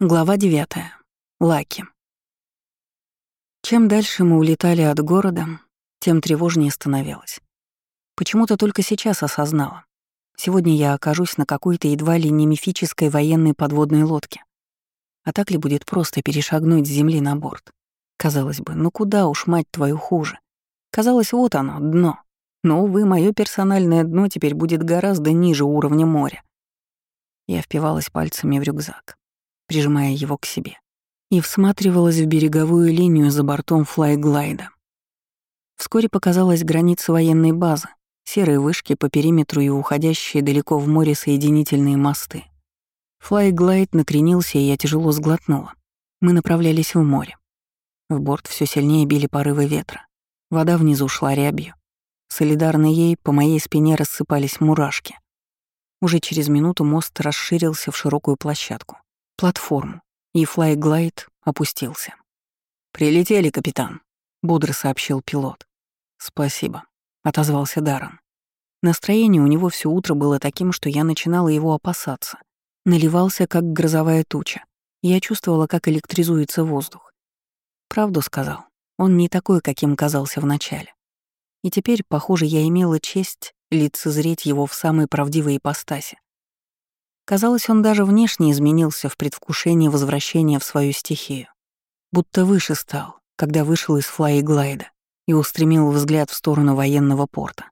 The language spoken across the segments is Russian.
Глава 9. Лаки. Чем дальше мы улетали от города, тем тревожнее становилось. Почему-то только сейчас осознала. Сегодня я окажусь на какой-то едва ли не мифической военной подводной лодке. А так ли будет просто перешагнуть с земли на борт? Казалось бы, ну куда уж, мать твою, хуже. Казалось, вот оно, дно. Но, увы, мое персональное дно теперь будет гораздо ниже уровня моря. Я впивалась пальцами в рюкзак прижимая его к себе, и всматривалась в береговую линию за бортом флайглайда. Вскоре показалась граница военной базы, серые вышки по периметру и уходящие далеко в море соединительные мосты. Флайглайд накренился, и я тяжело сглотнула. Мы направлялись в море. В борт все сильнее били порывы ветра. Вода внизу шла рябью. Солидарно ей по моей спине рассыпались мурашки. Уже через минуту мост расширился в широкую площадку платформу, и флайглайд опустился. «Прилетели, капитан», — бодро сообщил пилот. «Спасибо», — отозвался Даррен. Настроение у него все утро было таким, что я начинала его опасаться. Наливался, как грозовая туча. Я чувствовала, как электризуется воздух. Правду сказал. Он не такой, каким казался вначале. И теперь, похоже, я имела честь лицезреть его в самой правдивой ипостаси. Казалось, он даже внешне изменился в предвкушении возвращения в свою стихию. Будто выше стал, когда вышел из флайглайда и устремил взгляд в сторону военного порта.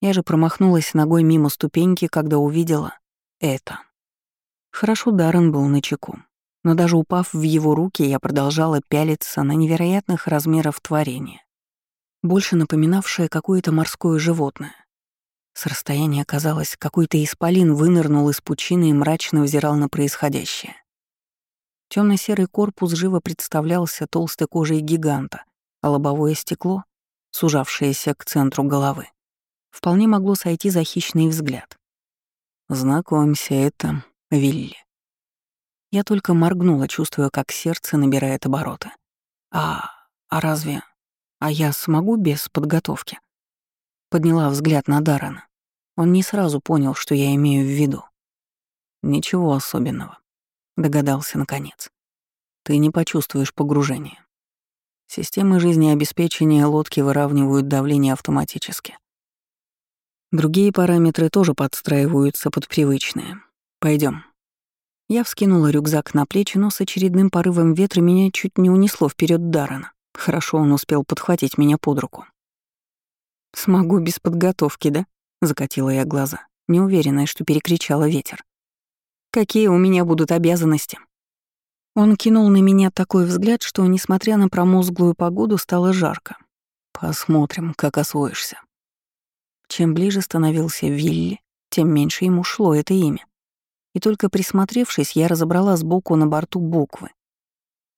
Я же промахнулась ногой мимо ступеньки, когда увидела это. Хорошо Даррен был на чеку, но даже упав в его руки, я продолжала пялиться на невероятных размеров творения, больше напоминавшее какое-то морское животное. С расстояния казалось, какой-то исполин вынырнул из пучины и мрачно взирал на происходящее. Темно-серый корпус живо представлялся толстой кожей гиганта, а лобовое стекло, сужавшееся к центру головы, вполне могло сойти за хищный взгляд. «Знакомься, это Вилли». Я только моргнула, чувствуя, как сердце набирает обороты. «А... а разве... а я смогу без подготовки?» Подняла взгляд на Даррена. Он не сразу понял, что я имею в виду. «Ничего особенного», — догадался наконец. «Ты не почувствуешь погружения. Системы жизнеобеспечения лодки выравнивают давление автоматически. Другие параметры тоже подстраиваются под привычные. Пойдем. Я вскинула рюкзак на плечи, но с очередным порывом ветра меня чуть не унесло вперед Даррена. Хорошо он успел подхватить меня под руку. «Смогу без подготовки, да?» — закатила я глаза, неуверенная, что перекричала ветер. «Какие у меня будут обязанности?» Он кинул на меня такой взгляд, что, несмотря на промозглую погоду, стало жарко. «Посмотрим, как освоишься». Чем ближе становился Вилли, тем меньше ему шло это имя. И только присмотревшись, я разобрала сбоку на борту буквы.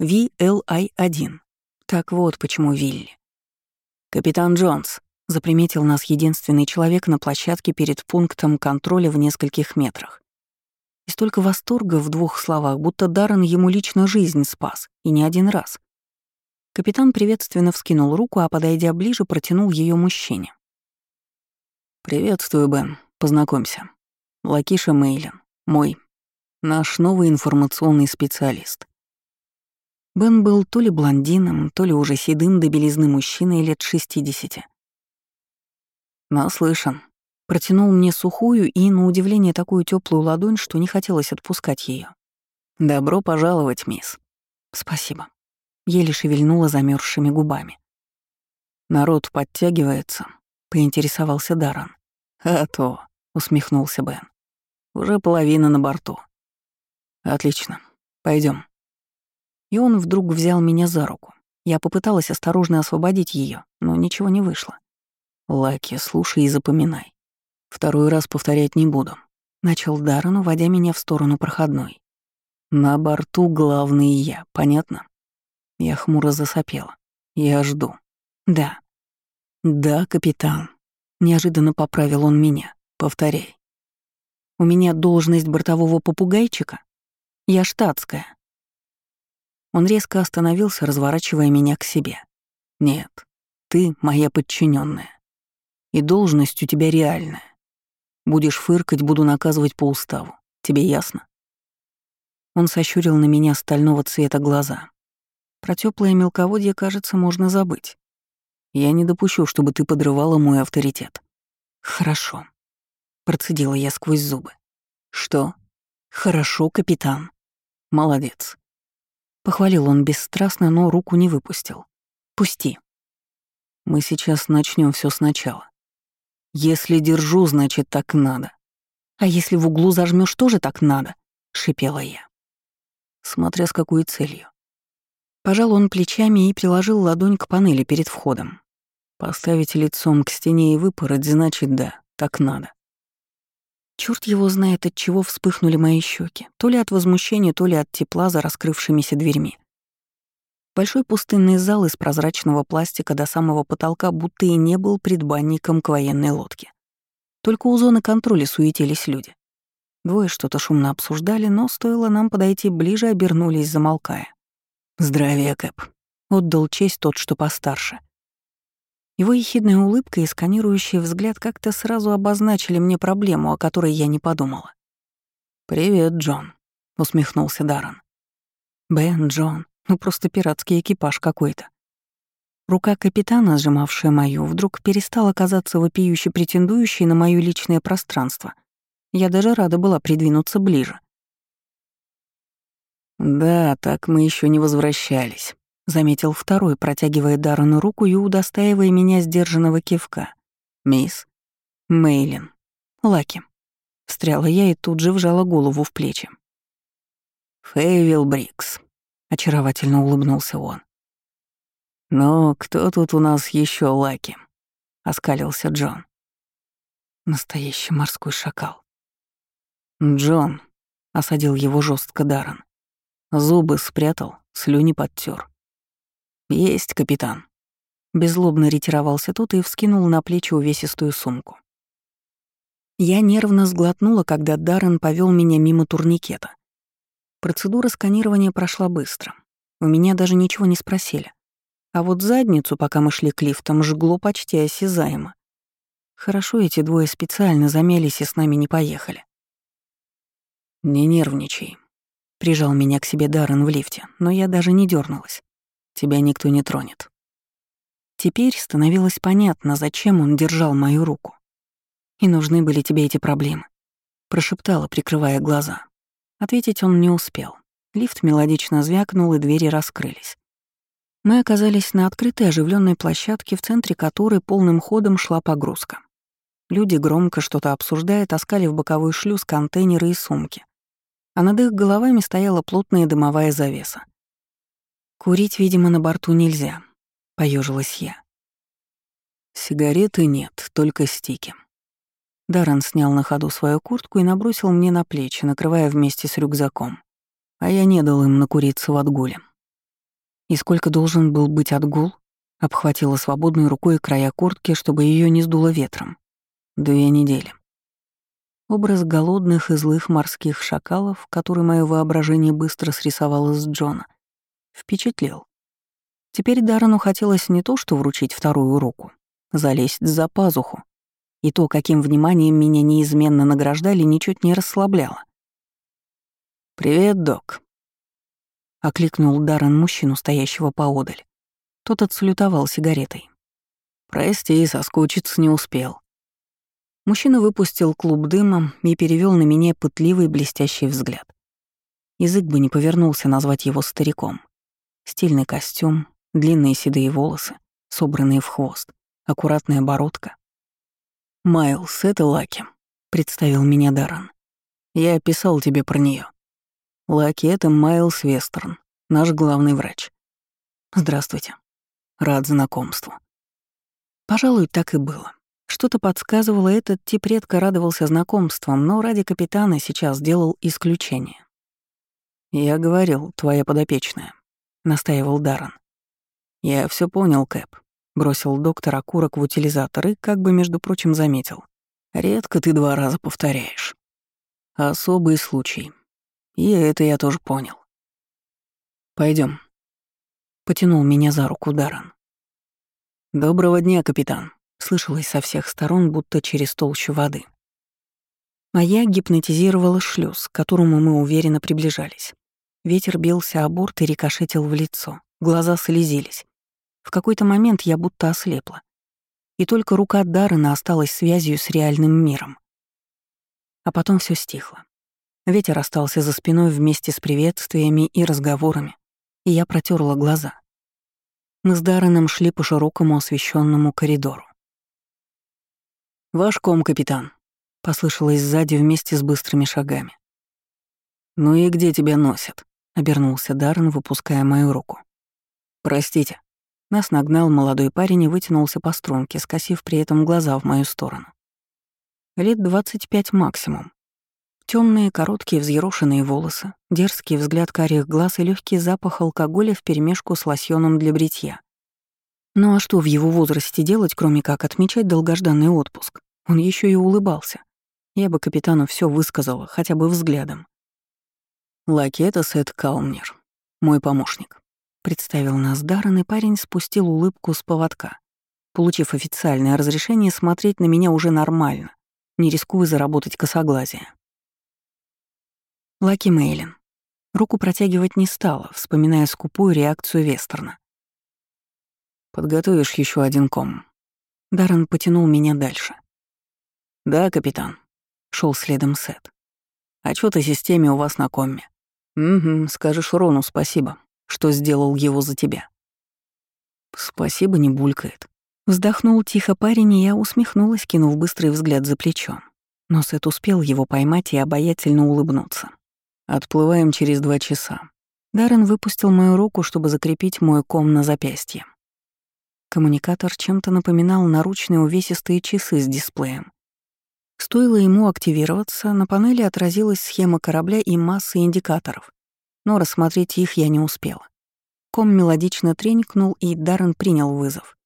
VLI-1. Так вот почему Вилли. «Капитан Джонс», Заприметил нас единственный человек на площадке перед пунктом контроля в нескольких метрах. И столько восторга в двух словах, будто Даррен ему лично жизнь спас, и не один раз. Капитан приветственно вскинул руку, а, подойдя ближе, протянул ее мужчине. «Приветствую, Бен. Познакомься. Лакиша Мейлин. Мой. Наш новый информационный специалист». Бен был то ли блондином, то ли уже седым до белизны мужчиной лет 60. «Наслышан». Протянул мне сухую и, на удивление, такую теплую ладонь, что не хотелось отпускать ее. «Добро пожаловать, мисс». «Спасибо». Еле шевельнула замерзшими губами. «Народ подтягивается», — поинтересовался Даран. «А то», — усмехнулся Бен. «Уже половина на борту». «Отлично. Пойдем. И он вдруг взял меня за руку. Я попыталась осторожно освободить ее, но ничего не вышло. «Лаки, слушай и запоминай. Второй раз повторять не буду», — начал Даррен, уводя меня в сторону проходной. «На борту главный я, понятно?» Я хмуро засопела. «Я жду». «Да». «Да, капитан», — неожиданно поправил он меня. «Повторяй». «У меня должность бортового попугайчика? Я штатская». Он резко остановился, разворачивая меня к себе. «Нет, ты моя подчиненная. И должность у тебя реальная. Будешь фыркать, буду наказывать по уставу. Тебе ясно? Он сощурил на меня стального цвета глаза. Про теплое мелководье, кажется, можно забыть. Я не допущу, чтобы ты подрывала мой авторитет. Хорошо. Процедила я сквозь зубы. Что? Хорошо, капитан. Молодец. Похвалил он бесстрастно, но руку не выпустил. Пусти. Мы сейчас начнем все сначала. Если держу, значит, так надо. А если в углу зажмешь, тоже так надо, шипела я. Смотря с какой целью. Пожал он плечами и приложил ладонь к панели перед входом. Поставить лицом к стене и выпороть, значит, да, так надо. Черт его знает, от чего вспыхнули мои щеки, то ли от возмущения, то ли от тепла за раскрывшимися дверьми. Большой пустынный зал из прозрачного пластика до самого потолка будто и не был предбанником к военной лодке. Только у зоны контроля суетились люди. Двое что-то шумно обсуждали, но стоило нам подойти ближе, обернулись, замолкая. «Здравия, Кэп», — отдал честь тот, что постарше. Его ехидная улыбка и сканирующий взгляд как-то сразу обозначили мне проблему, о которой я не подумала. «Привет, Джон», — усмехнулся Даррен. «Бен, Джон, ну просто пиратский экипаж какой-то». Рука капитана, сжимавшая мою, вдруг перестала казаться вопиюще претендующей на моё личное пространство. Я даже рада была придвинуться ближе. «Да, так мы еще не возвращались», — заметил второй, протягивая Даррену руку и удостаивая меня сдержанного кивка. «Мисс?» «Мейлин. Лаки». Встряла я и тут же вжала голову в плечи. «Фейвил Брикс», — очаровательно улыбнулся он. «Но кто тут у нас еще Лаки?» — оскалился Джон. Настоящий морской шакал. «Джон», — осадил его жестко Даррен. Зубы спрятал, слюни подтер. «Есть, капитан». Беззлобно ретировался тот и вскинул на плечи увесистую сумку. Я нервно сглотнула, когда Даррен повел меня мимо турникета. Процедура сканирования прошла быстро. У меня даже ничего не спросили. А вот задницу, пока мы шли к лифтам, жгло почти осязаемо. Хорошо эти двое специально замялись и с нами не поехали. «Не нервничай», — прижал меня к себе Даррен в лифте, но я даже не дернулась. Тебя никто не тронет. Теперь становилось понятно, зачем он держал мою руку. И нужны были тебе эти проблемы. Прошептала, прикрывая глаза. Ответить он не успел. Лифт мелодично звякнул, и двери раскрылись. Мы оказались на открытой оживленной площадке, в центре которой полным ходом шла погрузка. Люди громко что-то обсуждая, таскали в боковой шлюз контейнеры и сумки. А над их головами стояла плотная дымовая завеса. Курить, видимо, на борту нельзя, поежилась я. Сигареты нет, только стики. Даррен снял на ходу свою куртку и набросил мне на плечи, накрывая вместе с рюкзаком. А я не дал им накуриться в отгуле. И сколько должен был быть отгул? Обхватила свободной рукой края куртки, чтобы ее не сдуло ветром. Две недели. Образ голодных и злых морских шакалов, который мое воображение быстро срисовало с Джона, Впечатлил. Теперь Даррену хотелось не то, что вручить вторую руку, залезть за пазуху. И то, каким вниманием меня неизменно награждали, ничуть не расслабляло. «Привет, док», — окликнул Даррен мужчину, стоящего поодаль. Тот отсалютовал сигаретой. «Прости, соскучиться не успел». Мужчина выпустил клуб дыма и перевел на меня пытливый блестящий взгляд. Язык бы не повернулся назвать его стариком. Стильный костюм, длинные седые волосы, собранные в хвост, аккуратная бородка. «Майлз, это Лаки», — представил меня Даррен. «Я описал тебе про нее. Лаки — это Майлз Вестерн, наш главный врач. Здравствуйте. Рад знакомству». Пожалуй, так и было. Что-то подсказывало, этот тип редко радовался знакомствам, но ради капитана сейчас делал исключение. «Я говорил, твоя подопечная», — настаивал Даррен. «Я все понял, Кэп», — бросил доктор окурок в утилизатор и, как бы, между прочим, заметил. «Редко ты два раза повторяешь. Особый случай. И это я тоже понял. Пойдем. Потянул меня за руку Даррен. «Доброго дня, капитан», — слышалось со всех сторон, будто через толщу воды. А я гипнотизировала шлюз, к которому мы уверенно приближались. Ветер бился о борт и рикошетил в лицо, глаза слезились. В какой-то момент я будто ослепла. И только рука Даррена осталась связью с реальным миром. А потом все стихло. Ветер остался за спиной вместе с приветствиями и разговорами, и я протерла глаза. Мы с Дарреном шли по широкому освещенному коридору. «Ваш ком, капитан», — послышалось сзади вместе с быстрыми шагами. «Ну и где тебя носят?» — обернулся Даррен, выпуская мою руку. «Простите». Нас нагнал молодой парень и вытянулся по струнке, скосив при этом глаза в мою сторону. Лет 25 максимум. Темные, короткие, взъерошенные волосы, дерзкий взгляд карих глаз и легкий запах алкоголя вперемешку с лосьоном для бритья. Ну а что в его возрасте делать, кроме как отмечать долгожданный отпуск? Он еще и улыбался. Я бы капитану все высказала, хотя бы взглядом. Это Сет Калмнер, мой помощник. Представил нас Даррен, и парень спустил улыбку с поводка, получив официальное разрешение смотреть на меня уже нормально, не рискуя заработать косоглазие. Лаки Мейлин. Руку протягивать не стала, вспоминая скупую реакцию Вестерна. «Подготовишь еще один ком». Даррен потянул меня дальше. «Да, капитан», — шел следом Сет. «Отчёт о системе у вас на комме». «Угу, скажешь Рону спасибо, что сделал его за тебя». «Спасибо, не булькает». Вздохнул тихо парень, и я усмехнулась, кинув быстрый взгляд за плечо. Но Сет успел его поймать и обаятельно улыбнуться. Отплываем через два часа. Даррен выпустил мою руку, чтобы закрепить мой ком на запястье. Коммуникатор чем-то напоминал наручные увесистые часы с дисплеем. Стоило ему активироваться, на панели отразилась схема корабля и масса индикаторов, но рассмотреть их я не успела. Ком мелодично тренькнул, и Даррен принял вызов.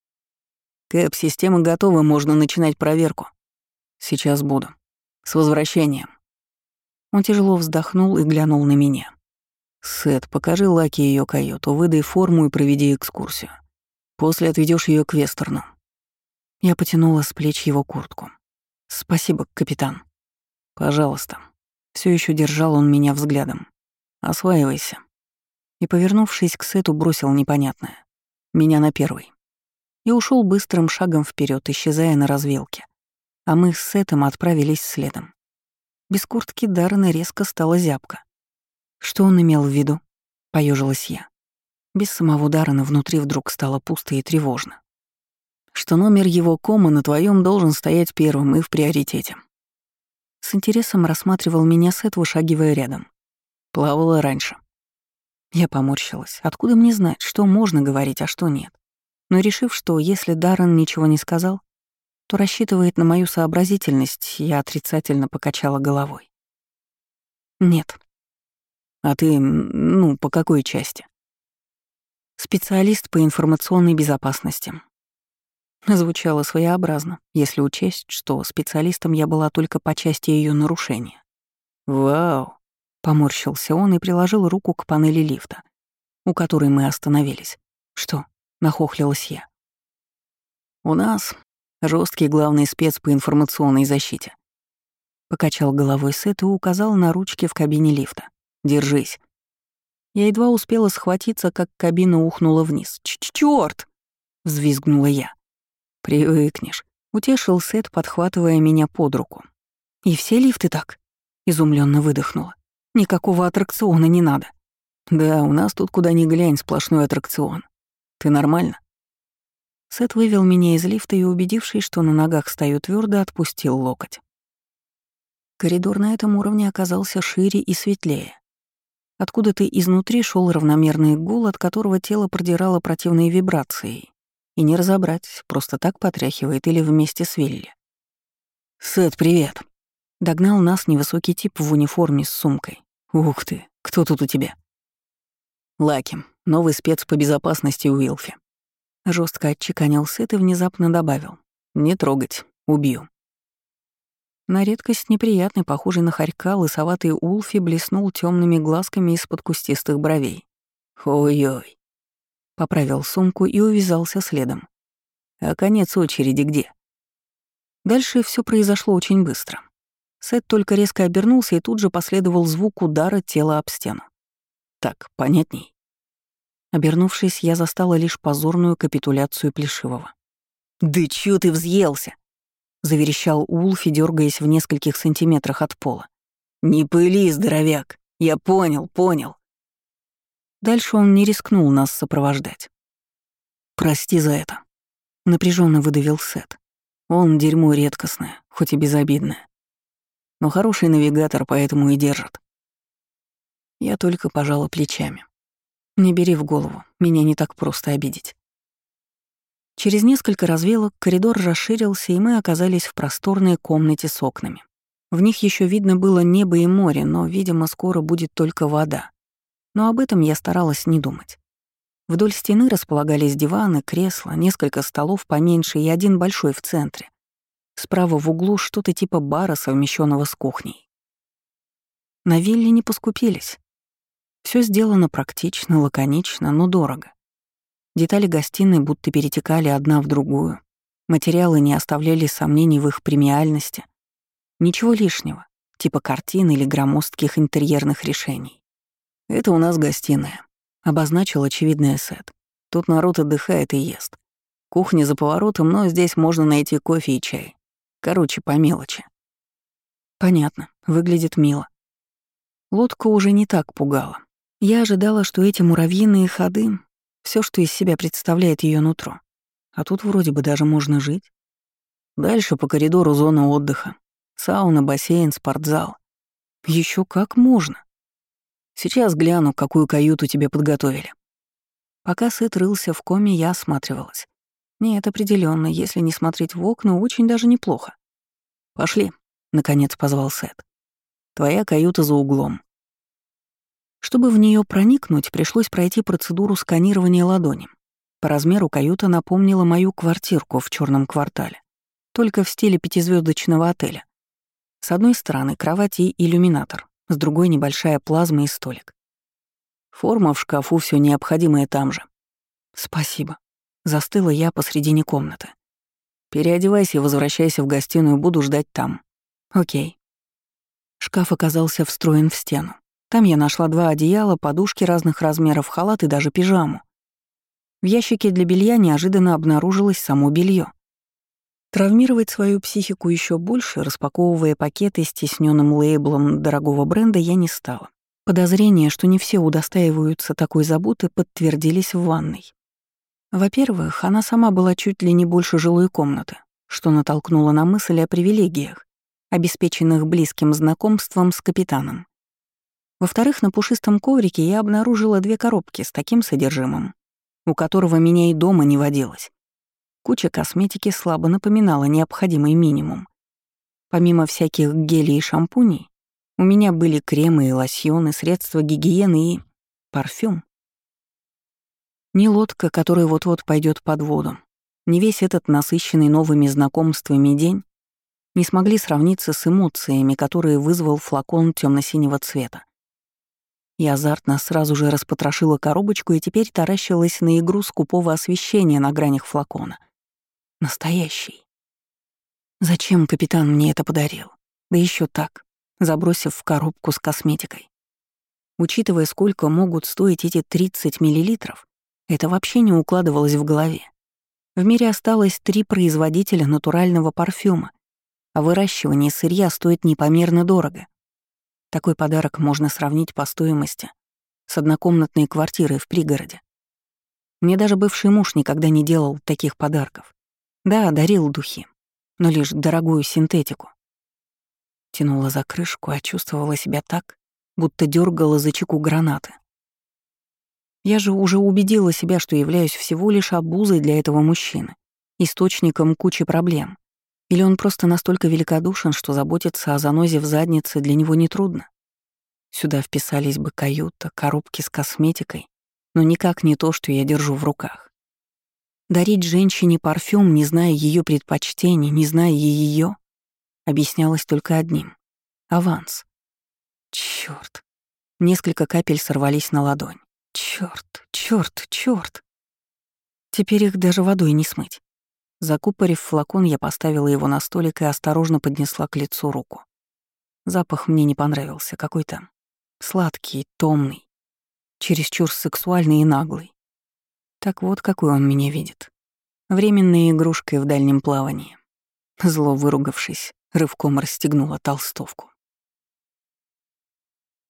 «Кэп, система готова, можно начинать проверку». «Сейчас буду. С возвращением». Он тяжело вздохнул и глянул на меня. «Сет, покажи Лаки ее каюту, выдай форму и проведи экскурсию. После отведешь ее к Вестерну». Я потянула с плеч его куртку. «Спасибо, капитан». «Пожалуйста». Все еще держал он меня взглядом. «Осваивайся». И, повернувшись к Сету, бросил непонятное. «Меня на первый». И ушел быстрым шагом вперед, исчезая на развилке. А мы с Сетом отправились следом. Без куртки Даррена резко стала зябко. Что он имел в виду? Поежилась я. Без самого Даррена внутри вдруг стало пусто и тревожно. Что номер его кома на твоем должен стоять первым и в приоритете. С интересом рассматривал меня Сет, вышагивая рядом. Плавала раньше. Я поморщилась. Откуда мне знать, что можно говорить, а что нет? Но решив, что если Даррен ничего не сказал, то рассчитывает на мою сообразительность, я отрицательно покачала головой. Нет. А ты, ну, по какой части? Специалист по информационной безопасности. Звучало своеобразно, если учесть, что специалистом я была только по части ее нарушения. «Вау!» — поморщился он и приложил руку к панели лифта, у которой мы остановились. «Что?» — нахохлилась я. «У нас Жесткий главный спец по информационной защите. Покачал головой Сет и указал на ручки в кабине лифта. «Держись». Я едва успела схватиться, как кабина ухнула вниз. Ч «Чёрт!» — взвизгнула я. «Привыкнешь», — утешил Сет, подхватывая меня под руку. «И все лифты так?» — изумленно выдохнула. «Никакого аттракциона не надо». «Да, у нас тут куда ни глянь сплошной аттракцион. Ты нормально?» Сет вывел меня из лифта и, убедившись, что на ногах стою твердо, отпустил локоть. Коридор на этом уровне оказался шире и светлее. Откуда-то изнутри шел равномерный гул, от которого тело продирало противные вибрации. И не разобрать, просто так потряхивает или вместе с Вилли. «Сет, привет!» Догнал нас невысокий тип в униформе с сумкой. «Ух ты, кто тут у тебя?» «Лаки, новый спец по безопасности Уилфи. Жестко отчеканил Сет и внезапно добавил. «Не трогать, убью». На редкость неприятный, похожий на хорька, лысоватый Улфи блеснул темными глазками из-под кустистых бровей. «Ой-ой». Поправил сумку и увязался следом. «А конец очереди где?» Дальше все произошло очень быстро. Сет только резко обернулся, и тут же последовал звук удара тела об стену. Так, понятней?» Обернувшись, я застала лишь позорную капитуляцию Плешивого. «Да чё ты взъелся?» — заверещал Улфи, дергаясь в нескольких сантиметрах от пола. «Не пыли, здоровяк! Я понял, понял!» Дальше он не рискнул нас сопровождать. «Прости за это», — напряженно выдавил Сет. «Он дерьмо редкостное, хоть и безобидное. Но хороший навигатор, поэтому и держит». Я только пожала плечами. «Не бери в голову, меня не так просто обидеть». Через несколько развилок коридор расширился, и мы оказались в просторной комнате с окнами. В них еще видно было небо и море, но, видимо, скоро будет только вода. Но об этом я старалась не думать. Вдоль стены располагались диваны, кресла, несколько столов поменьше и один большой в центре. Справа в углу что-то типа бара, совмещенного с кухней. На вилле не поскупились. Все сделано практично, лаконично, но дорого. Детали гостиной будто перетекали одна в другую. Материалы не оставляли сомнений в их премиальности. Ничего лишнего, типа картин или громоздких интерьерных решений. «Это у нас гостиная», — обозначил очевидный Сет. «Тут народ отдыхает и ест. Кухня за поворотом, но здесь можно найти кофе и чай. Короче, по мелочи». «Понятно, выглядит мило». Лодка уже не так пугала. Я ожидала, что эти муравьиные ходы — все, что из себя представляет ее нутро. А тут вроде бы даже можно жить. Дальше по коридору зона отдыха. Сауна, бассейн, спортзал. Еще как можно. Сейчас гляну, какую каюту тебе подготовили. Пока Сет рылся в коме, я осматривалась. Нет, определенно, если не смотреть в окна, очень даже неплохо. «Пошли», — наконец позвал Сет. «Твоя каюта за углом. Чтобы в нее проникнуть, пришлось пройти процедуру сканирования ладони. По размеру каюта напомнила мою квартирку в черном квартале, только в стиле пятизвездочного отеля. С одной стороны кровать и иллюминатор, с другой небольшая плазма и столик. Форма в шкафу, все необходимое там же. Спасибо. Застыла я посредине комнаты. Переодевайся и возвращайся в гостиную, буду ждать там. Окей. Шкаф оказался встроен в стену. Там я нашла два одеяла, подушки разных размеров, халат и даже пижаму. В ящике для белья неожиданно обнаружилось само белье. Травмировать свою психику еще больше, распаковывая пакеты с тесненным лейблом дорогого бренда, я не стала. Подозрения, что не все удостаиваются такой заботы, подтвердились в ванной. Во-первых, она сама была чуть ли не больше жилой комнаты, что натолкнуло на мысль о привилегиях, обеспеченных близким знакомством с капитаном. Во-вторых, на пушистом коврике я обнаружила две коробки с таким содержимым, у которого меня и дома не водилось. Куча косметики слабо напоминала необходимый минимум. Помимо всяких гелей и шампуней, у меня были кремы и лосьоны, средства гигиены и парфюм. Ни лодка, которая вот-вот пойдет под воду, ни весь этот насыщенный новыми знакомствами день не смогли сравниться с эмоциями, которые вызвал флакон темно синего цвета. Я азартно сразу же распотрошила коробочку и теперь таращилась на игру скупого освещения на гранях флакона. Настоящий. Зачем капитан мне это подарил? Да еще так, забросив в коробку с косметикой. Учитывая, сколько могут стоить эти 30 миллилитров, это вообще не укладывалось в голове. В мире осталось три производителя натурального парфюма, а выращивание сырья стоит непомерно дорого. Такой подарок можно сравнить по стоимости с однокомнатной квартирой в пригороде. Мне даже бывший муж никогда не делал таких подарков. Да, дарил духи, но лишь дорогую синтетику. Тянула за крышку, а чувствовала себя так, будто дергала за чеку гранаты. Я же уже убедила себя, что являюсь всего лишь обузой для этого мужчины, источником кучи проблем. Или он просто настолько великодушен, что заботиться о занозе в заднице для него нетрудно? Сюда вписались бы каюта, коробки с косметикой, но никак не то, что я держу в руках. Дарить женщине парфюм, не зная ее предпочтений, не зная ее, объяснялось только одним — аванс. Черт! Несколько капель сорвались на ладонь. Черт, черт, черт! Теперь их даже водой не смыть. Закупорив флакон, я поставила его на столик и осторожно поднесла к лицу руку. Запах мне не понравился, какой-то сладкий, томный. чересчур сексуальный и наглый. Так вот, какой он меня видит. Временной игрушкой в дальнем плавании. Зло выругавшись, рывком расстегнула толстовку.